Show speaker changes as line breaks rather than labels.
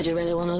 Said you really wanna